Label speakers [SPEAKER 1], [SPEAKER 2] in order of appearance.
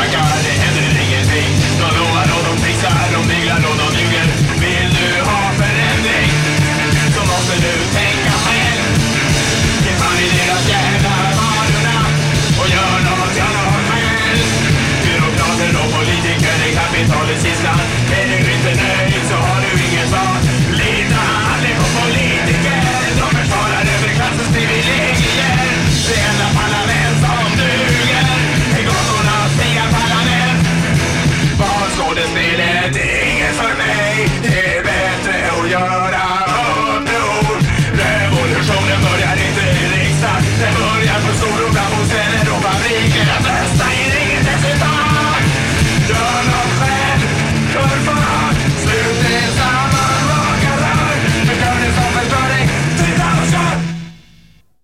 [SPEAKER 1] taggar, det händer ingenting. De lovar och de trixar, de myglar och de ljuger. Vill du ha förändring? Så måste du tänka själv. Ge fan i deras jävla varorna och gör något, gör något själv. Byråkrater och politiker är kapitalets gisslan.